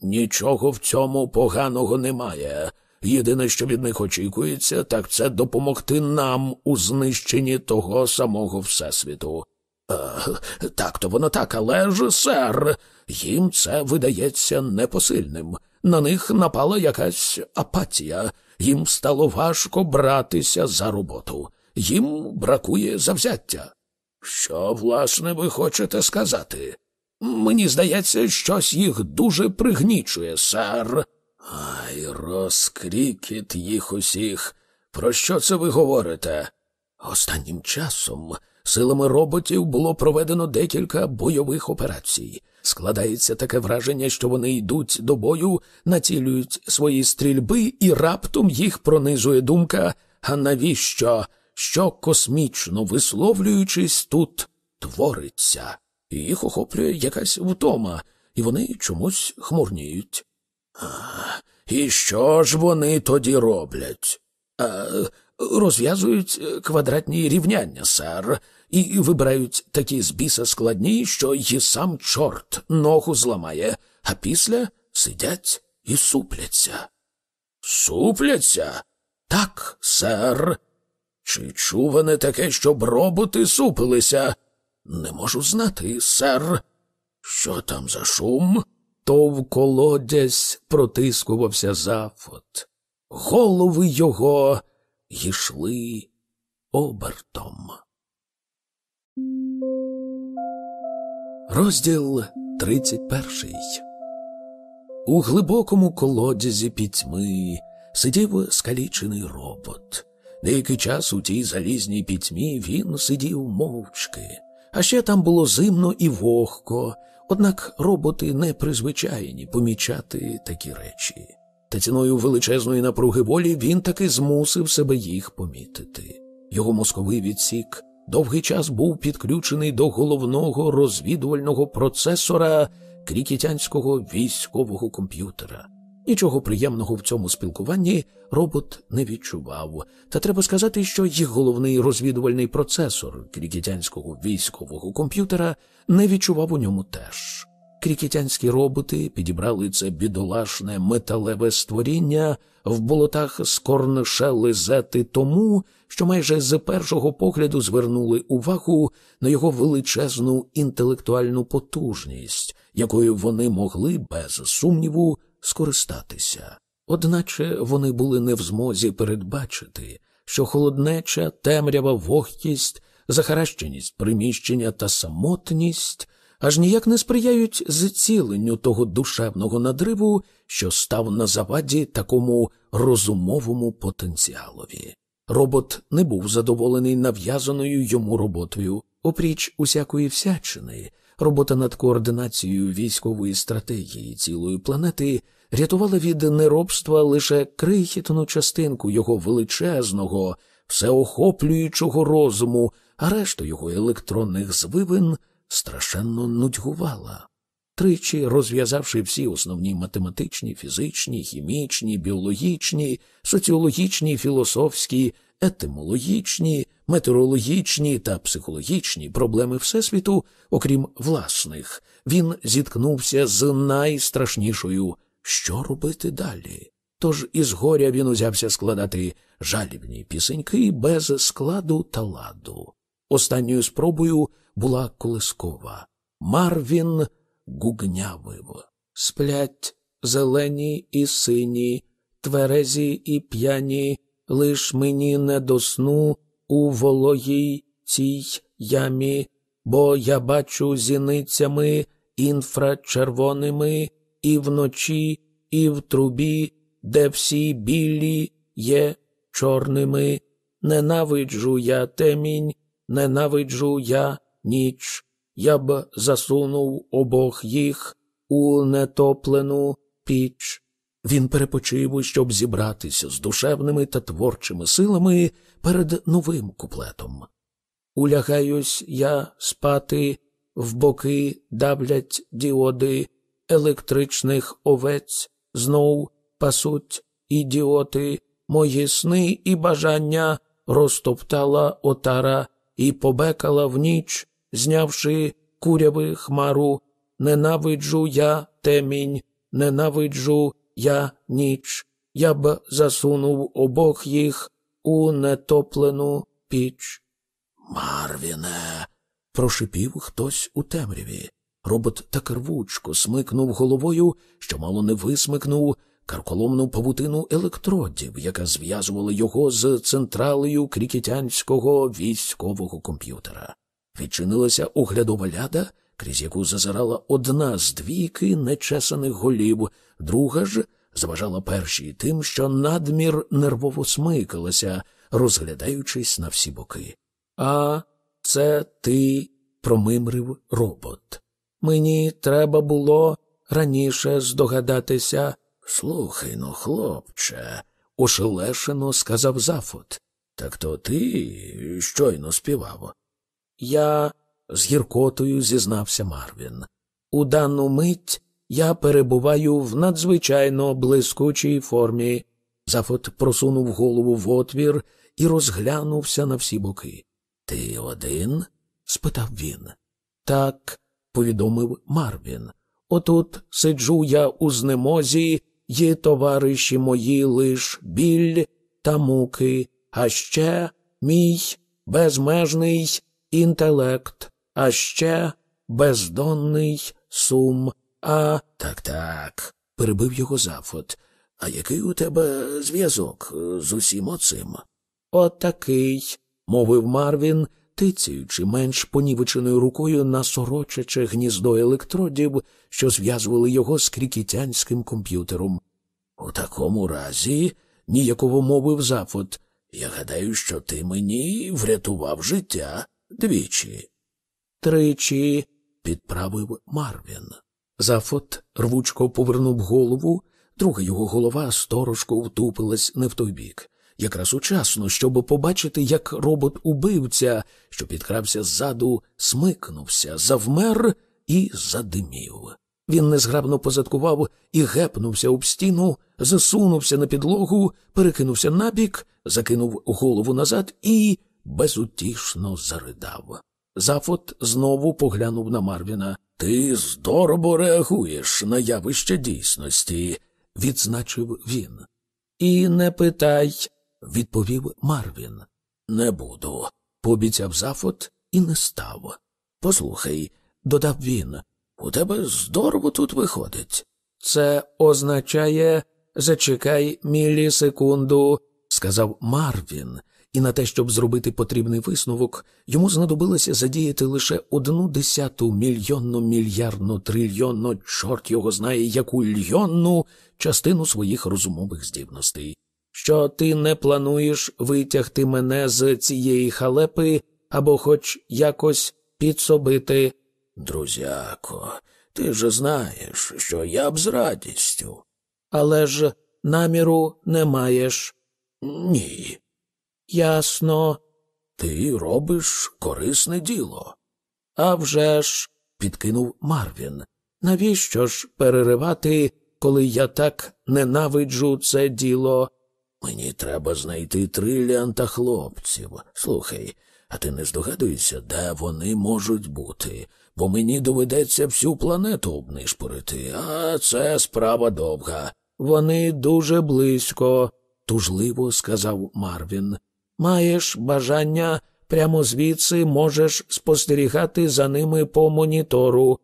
Нічого в цьому поганого немає. Єдине, що від них очікується, так це допомогти нам у знищенні того самого Всесвіту. Е, так то воно так, але ж, сер, їм це видається непосильним. На них напала якась апатія, їм стало важко братися за роботу, їм бракує завзяття. Що, власне, ви хочете сказати? Мені здається, щось їх дуже пригнічує, сер. Ай, розкрікіт їх усіх. Про що це ви говорите? Останнім часом силами роботів було проведено декілька бойових операцій. Складається таке враження, що вони йдуть до бою, націлюють свої стрільби, і раптом їх пронизує думка, а навіщо? Що космічно висловлюючись, тут твориться, і їх охоплює якась втома, і вони чомусь хмурніють. І що ж вони тоді роблять? А, Розв'язують квадратні рівняння, сер, і вибирають такі з біса складні, що й сам чорт ногу зламає, а після сидять і супляться. Супляться? Так, сер. Чи чуване таке, щоб роботи супилися? Не можу знати, сер. Що там за шум? То в колодязь протискувався зафот. Голови його йшли обертом. Розділ 31 У глибокому колодязі пітьми сидів скалічений робот. Деякий час у тій залізній пітьмі він сидів мовчки, а ще там було зимно і вогко, однак роботи не призвичайні помічати такі речі. Та ціною величезної напруги волі він таки змусив себе їх помітити. Його мозковий відсік довгий час був підключений до головного розвідувального процесора крікітянського військового комп'ютера. Нічого приємного в цьому спілкуванні робот не відчував, та треба сказати, що їх головний розвідувальний процесор крікітянського військового комп'ютера не відчував у ньому теж. Крікітянські роботи підібрали це бідолашне металеве створіння в болотах з корншелезети тому, що майже з першого погляду звернули увагу на його величезну інтелектуальну потужність, якою вони могли без сумніву скористатися. Одначе вони були не в змозі передбачити, що холоднеча, темрява, вогкість, захаращеність приміщення та самотність аж ніяк не сприяють зціленню того душевного надриву, що став на заваді такому розумовому потенціалові. Робот не був задоволений нав'язаною йому роботою, опріч усякої всячини. Робота над координацією військової стратегії цілої планети рятувала від неробства лише крихітну частинку його величезного, всеохоплюючого розуму, а решту його електронних звивин страшенно нудьгувала. Тричі розв'язавши всі основні математичні, фізичні, хімічні, біологічні, соціологічні, філософські, етимологічні, метеорологічні та психологічні проблеми Всесвіту, окрім власних, він зіткнувся з найстрашнішою що робити далі. Тож із горя він узявся складати жалібні пісеньки без складу та ладу. Останньою спробою була колискова. Марвін гугнявив. Сплять зелені і сині, тверезі і п'яні, лиш мені не до сну у вологій цій ямі, бо я бачу зіницями інфрачервоними і вночі, і в трубі, де всі білі є чорними. Ненавиджу я темінь, ненавиджу я ніч. Я б засунув обох їх у нетоплену піч. Він перепочив, щоб зібратися з душевними та творчими силами перед новим куплетом. Улягаюсь я спати, в боки давлять діоди, електричних овець, знов пасуть ідіоти, мої сни і бажання розтоптала отара і побекала в ніч, знявши куряви хмару. Ненавиджу я темінь, ненавиджу я ніч. Я б засунув обох їх у нетоплену піч. Марвіне, прошипів хтось у темряві. Робот так рвучко смикнув головою, що мало не висмикнув карколомну павутину електродів, яка зв'язувала його з централею крікетянського військового комп'ютера. Відчинилася оглядова ляда, крізь яку зазирала одна з двійки нечесаних голів, друга ж заважала першій тим, що надмір нервово смикалася, розглядаючись на всі боки. А це ти, промимрив робот. Мені треба було раніше здогадатися. Слухай ну, хлопче, ошелешено сказав Зафот. Так то ти щойно співав. Я з гіркотою зізнався Марвін. У дану мить я перебуваю в надзвичайно блискучій формі. Зафот просунув голову в отвір і розглянувся на всі боки. Ти один? спитав він. Так, повідомив Марвін. Отут сиджу я у знемозі, є товариші мої лиш біль та муки, а ще мій безмежний інтелект, а ще бездонний сум. А так, так, перебив його Зафот. А який у тебе зв'язок з усім оцим? Отакий, мовив Марвін, тицяючи менш понівеченою рукою на сорочаче гніздо електродів, що зв'язували його з крікітянським комп'ютером. У такому разі, ніяково мовив Зафот, я гадаю, що ти мені врятував життя двічі. Тричі, підправив Марвін. Зафот рвучко повернув голову, друга його голова сторожко втупилась не в той бік. Якраз учасно, щоб побачити, як робот-убивця, що підкрався ззаду, смикнувся, завмер і задимів. Він незграбно позадкував і гепнувся об стіну, засунувся на підлогу, перекинувся набік, закинув голову назад і безутішно заридав. Зафот знову поглянув на Марвіна. Ти здорово реагуєш на явище дійсності, відзначив він. І не питай, відповів Марвін. Не буду, пообіцяв Зафот і не став. Послухай, додав він, у тебе здорово тут виходить. Це означає зачекай мілісекунду, сказав Марвін, і на те, щоб зробити потрібний висновок, йому знадобилося задіяти лише одну десяту мільйонну мільярдну трильйонну, чорт його знає, яку льйонну частину своїх розумових здібностей. Що ти не плануєш витягти мене з цієї халепи або хоч якось підсобити. Друзяко, ти ж знаєш, що я б з радістю. Але ж наміру не маєш. Ні. Ясно. Ти робиш корисне діло. «А вже ж», – підкинув Марвін. Навіщо ж переривати, коли я так ненавиджу це діло? Мені треба знайти триліанта хлопців. Слухай, а ти не здогадуєшся, де вони можуть бути, бо мені доведеться всю планету обнишпорити, а це справа довга. Вони дуже близько, тужливо сказав Марвін. Маєш бажання прямо звідси можеш спостерігати за ними по монітору.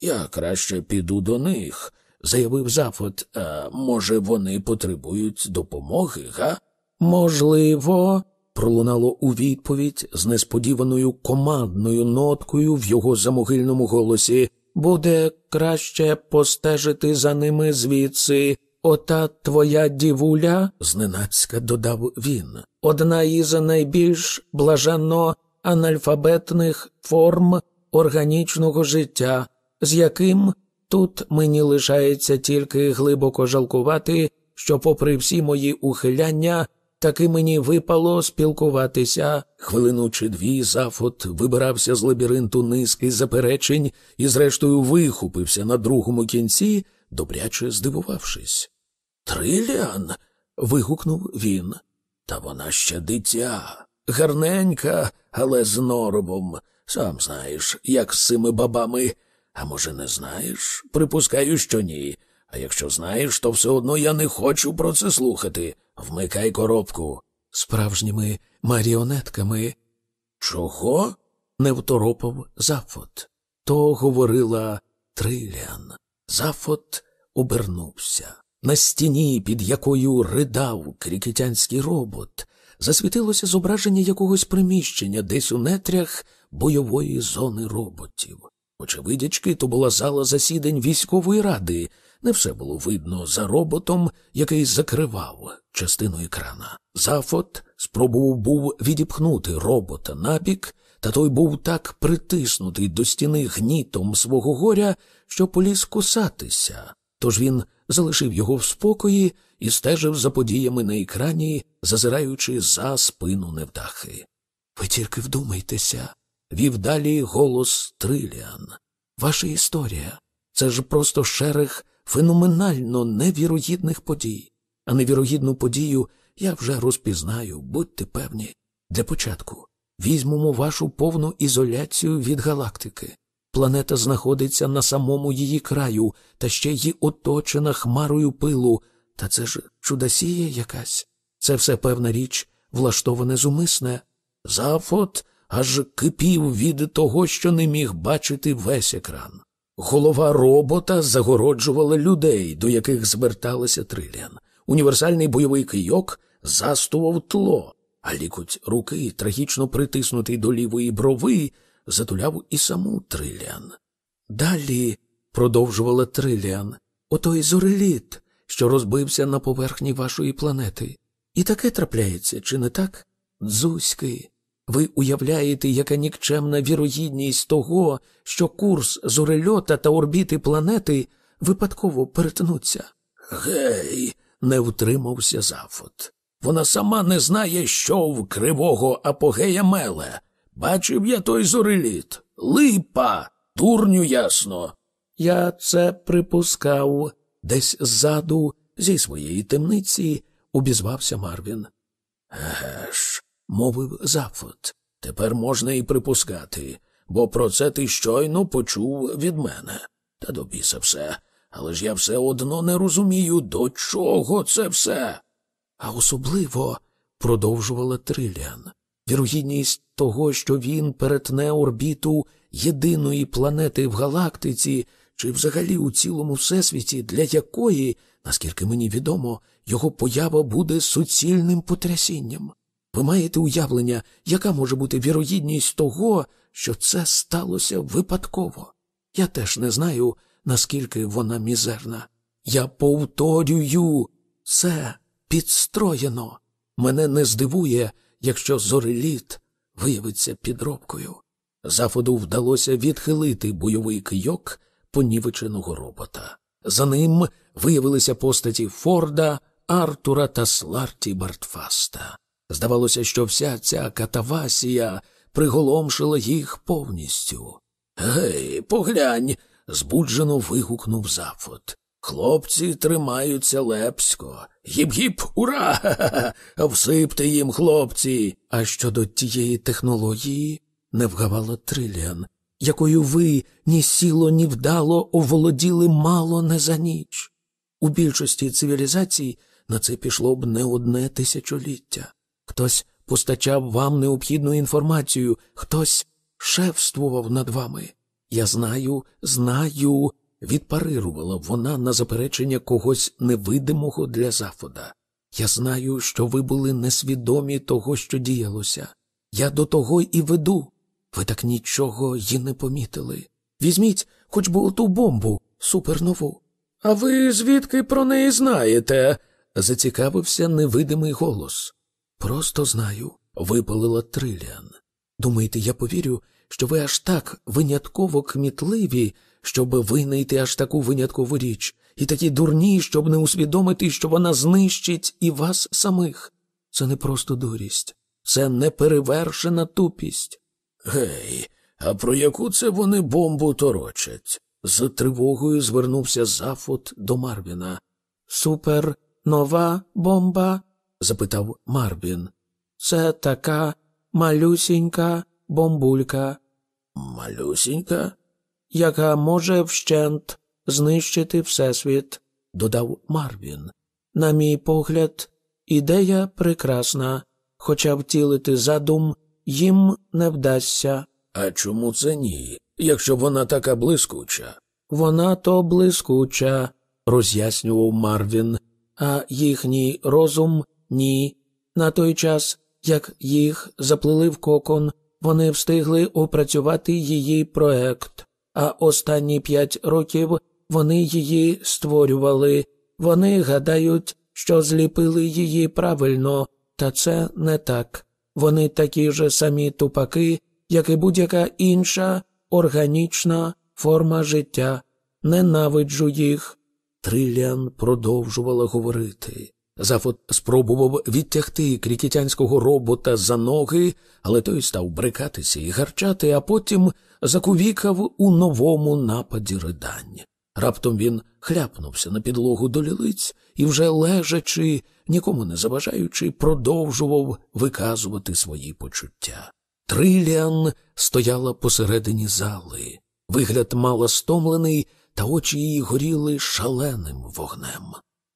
Я краще піду до них, заявив Зафот. А може, вони потребують допомоги, га? Можливо, пролунало у відповідь з несподіваною командною ноткою в його замогильному голосі. Буде краще постежити за ними звідси. Ота твоя дівуля, зненацька додав він, одна із найбільш блаженно анальфабетних форм органічного життя, з яким тут мені лишається тільки глибоко жалкувати, що, попри всі мої ухиляння, таки мені випало спілкуватися. Хвилину чи дві Зафот вибирався з лабіринту низки заперечень і, зрештою, вихопився на другому кінці, добряче здивувавшись. Триліан. вигукнув він. Та вона ще дитя, гарненька, але з норобом. Сам знаєш, як з цими бабами. А може, не знаєш? Припускаю, що ні. А якщо знаєш, то все одно я не хочу про це слухати. Вмикай коробку. Справжніми маріонетками. Чого? не второпав Зафот. То говорила Триліан. Зафот обернувся. На стіні, під якою ридав крікетянський робот, засвітилося зображення якогось приміщення десь у нетрях бойової зони роботів. Очевидячки, то була зала засідань військової ради. Не все було видно за роботом, який закривав частину екрана. Зафот спробував був відіпхнути робота набік, та той був так притиснутий до стіни гнітом свого горя, що поліз кусатися. Тож він залишив його в спокої і стежив за подіями на екрані, зазираючи за спину невдахи. Ви тільки вдумайтеся, вів далі голос Триліан. Ваша історія це ж просто шерех феноменально невірогідних подій. А невірогідну подію я вже розпізнаю, будьте певні. Для початку візьмемо вашу повну ізоляцію від галактики. Планета знаходиться на самому її краю та ще й оточена хмарою пилу. Та це ж чудосія якась. Це все певна річ, влаштоване зумисне. Зафот аж кипів від того, що не міг бачити весь екран. Голова робота загороджувала людей, до яких зверталася Триліан. Універсальний бойовий кийок застував тло, а лікуть руки, трагічно притиснутий до лівої брови, затуляв і саму Триліан. Далі, продовжувала Триліан, отой зореліт, що розбився на поверхні вашої планети. І таке трапляється, чи не так? Дзузьки. Ви уявляєте, яка нікчемна вірогідність того, що курс зорельота та орбіти планети випадково перетнуться? Гей, не втримався Зафот. Вона сама не знає, що в кривого апогея меле. Бачив я той зореліт. Липа, дурню ясно. Я це припускав. Десь ззаду, зі своєї темниці, обізвався Марвін. Еге ж, мовив Зафот. Тепер можна і припускати, бо про це ти щойно почув від мене. Та до біса все. Але ж я все одно не розумію, до чого це все. А особливо, продовжувала Триліан, вірогідність того, що він перетне орбіту єдиної планети в галактиці, чи взагалі у цілому всесвіті, для якої, наскільки мені відомо, його поява буде суцільним потрясінням. Ви маєте уявлення, яка може бути вірогідність того, що це сталося випадково? Я теж не знаю, наскільки вона мізерна. Я повторюю, це підстроєно. Мене не здивує, якщо зореліт виявиться підробкою. Заходу вдалося відхилити бойовий кийок понівеченого робота. За ним виявилися постаті Форда, Артура та Сларті Бартфаста. Здавалося, що вся ця катавасія приголомшила їх повністю. Гей, поглянь, збуджено вигукнув Зафот. Хлопці тримаються лепсько. Гіп-гіп, ура! Всипте їм, хлопці. А щодо тієї технології не вгавала Триліан, якою ви ні сіло, ні вдало оволоділи мало не за ніч. У більшості цивілізацій на це пішло б не одне тисячоліття. Хтось постачав вам необхідну інформацію, хтось шефствував над вами. Я знаю, знаю, відпарирувала вона на заперечення когось невидимого для Зафода. Я знаю, що ви були несвідомі того, що діялося. Я до того і веду. Ви так нічого й не помітили. Візьміть хоч би оту бомбу супернову. А ви звідки про неї знаєте? зацікавився невидимий голос. Просто знаю, випалила Триліан. Думаєте, я повірю, що ви аж так винятково кмітливі, щоб винайти аж таку виняткову річ, і такі дурні, щоб не усвідомити, що вона знищить і вас самих. Це не просто дурість, це неперевершена тупість. Гей, а про яку це вони бомбу торочать? З тривогою звернувся Зафот до Марвіна. Супер нова бомба? запитав Марвін. Це така малюсінька бомбулька. Малюсінька? Яка може вщент знищити Всесвіт, додав Марвін. На мій погляд, ідея прекрасна, хоча втілити задум їм не вдасться. А чому це ні, якщо вона така блискуча? Вона то блискуча, роз'яснював Марвін, а їхній розум ні. На той час, як їх заплели в кокон, вони встигли опрацювати її проект, а останні п'ять років вони її створювали. Вони гадають, що зліпили її правильно, та це не так. Вони такі ж самі тупаки, як і будь-яка інша органічна форма життя. Ненавиджу їх. Триліан продовжувала говорити. Зафот спробував відтягти крікітянського робота за ноги, але той став брикатися і гарчати, а потім закувікав у новому нападі ридань. Раптом він хляпнувся на підлогу до лілиць і, вже лежачи, нікому не заважаючи, продовжував виказувати свої почуття. Триліан стояла посередині зали. Вигляд мала стомлений, та очі її горіли шаленим вогнем.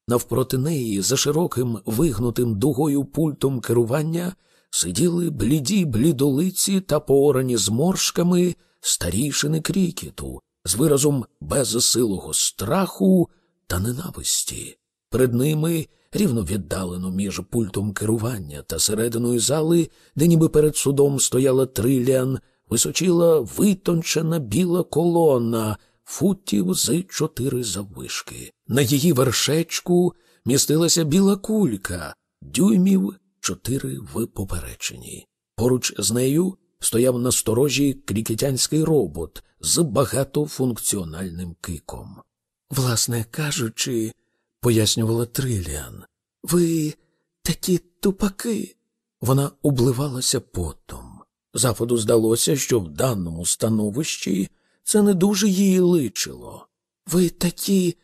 Навпроти неї, за широким вигнутим дугою пультом керування, сиділи бліді блідолиці та поорані зморшками старішини крікету з виразом безсилого страху та ненависті. Перед ними, рівно віддалено між пультом керування та серединою зали, де ніби перед судом стояла триліан, височила витончена біла колона, футів з чотири заввишки. На її вершечку містилася біла кулька, дюймів чотири в поперечині. Поруч з нею стояв на сторожі крікетянський робот з багатофункціональним киком. Власне кажучи, пояснювала Триліан, ви такі тупаки. Вона обливалася потом. Заходу здалося, що в даному становищі це не дуже їй личило. Ви такі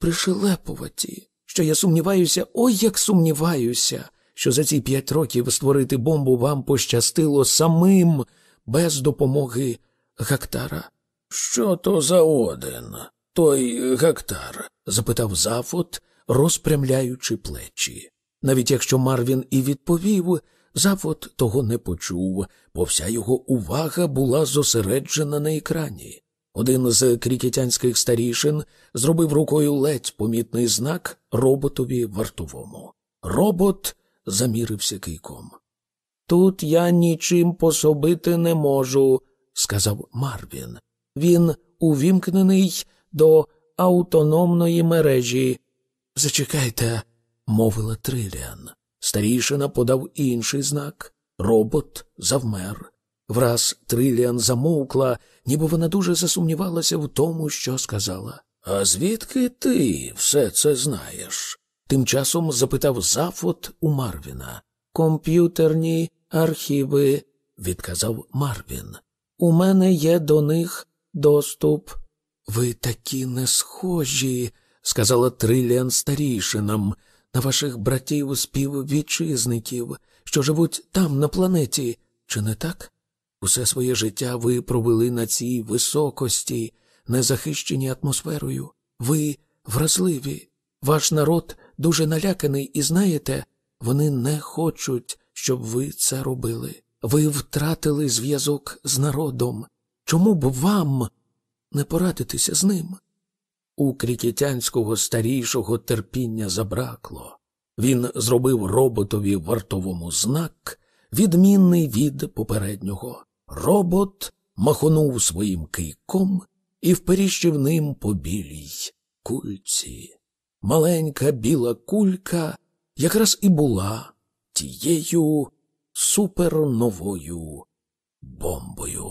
пришелепуваті, що я сумніваюся, ой як сумніваюся, що за ці п'ять років створити бомбу вам пощастило самим без допомоги Гактара. Що то за один, той Гактар? запитав Зафот, розпрямляючи плечі. Навіть якщо Марвін і відповів, Зафот того не почув, бо вся його увага була зосереджена на екрані. Один з крікетянських старішин зробив рукою ледь помітний знак роботові вартовому. Робот замірився кийком. Тут я нічим пособити не можу, сказав Марвін. Він увімкнений до автономної мережі. Зачекайте, мовила Триліан. Старішина подав інший знак. Робот завмер. Враз Триліан замовкла, ніби вона дуже засумнівалася в тому, що сказала. А звідки ти все це знаєш? Тим часом запитав Зафот у Марвіна. Комп'ютерні архіви, відказав Марвін. У мене є до них доступ. Ви такі не схожі, сказала Триліан старішинам, на ваших братів співвітчизників, що живуть там, на планеті, чи не так? Усе своє життя ви провели на цій високості, незахищені атмосферою. Ви вразливі. Ваш народ дуже наляканий, і знаєте, вони не хочуть, щоб ви це робили. Ви втратили зв'язок з народом. Чому б вам не порадитися з ним? У крікітянського старішого терпіння забракло. Він зробив роботові вартовому знак, відмінний від попереднього. Робот махонув своїм кийком і вперіщив ним по білій кульці. Маленька біла кулька якраз і була тією суперновою бомбою.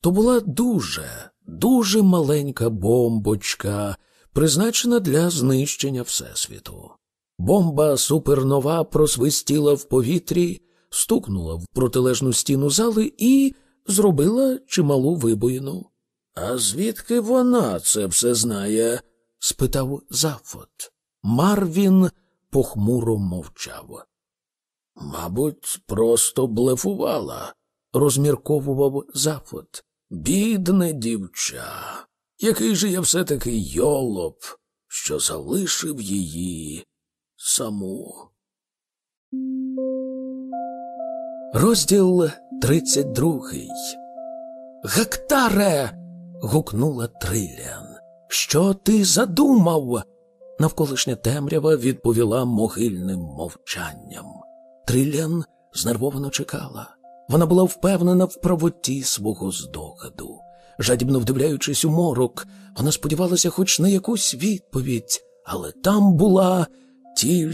То була дуже, дуже маленька бомбочка, призначена для знищення Всесвіту. Бомба супернова просвистіла в повітрі, стукнула в протилежну стіну зали і зробила чималу вибоїну. А звідки вона це все знає? спитав Зафот. Марвін похмуро мовчав. Мабуть, просто блефувала, розмірковував Зафот. Бідне дівча, який же я все таки йолоп, що залишив її саму. Розділ тридцять другий. Гектаре. гукнула Триліан. Що ти задумав? Навколишня темрява відповіла могильним мовчанням. Триліан знервовано чекала. Вона була впевнена в правоті свого здогаду. Жадібно вдивляючись у морок, вона сподівалася хоч на якусь відповідь, але там була тільки